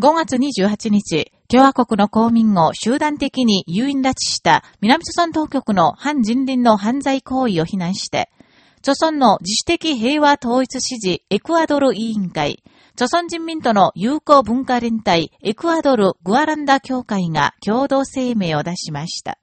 5月28日、共和国の公民を集団的に誘引拉致した南朝鮮当局の反人倫の犯罪行為を非難して、朝鮮の自主的平和統一支持エクアドル委員会、朝鮮人民との友好文化連帯エクアドルグアランダ協会が共同声明を出しました。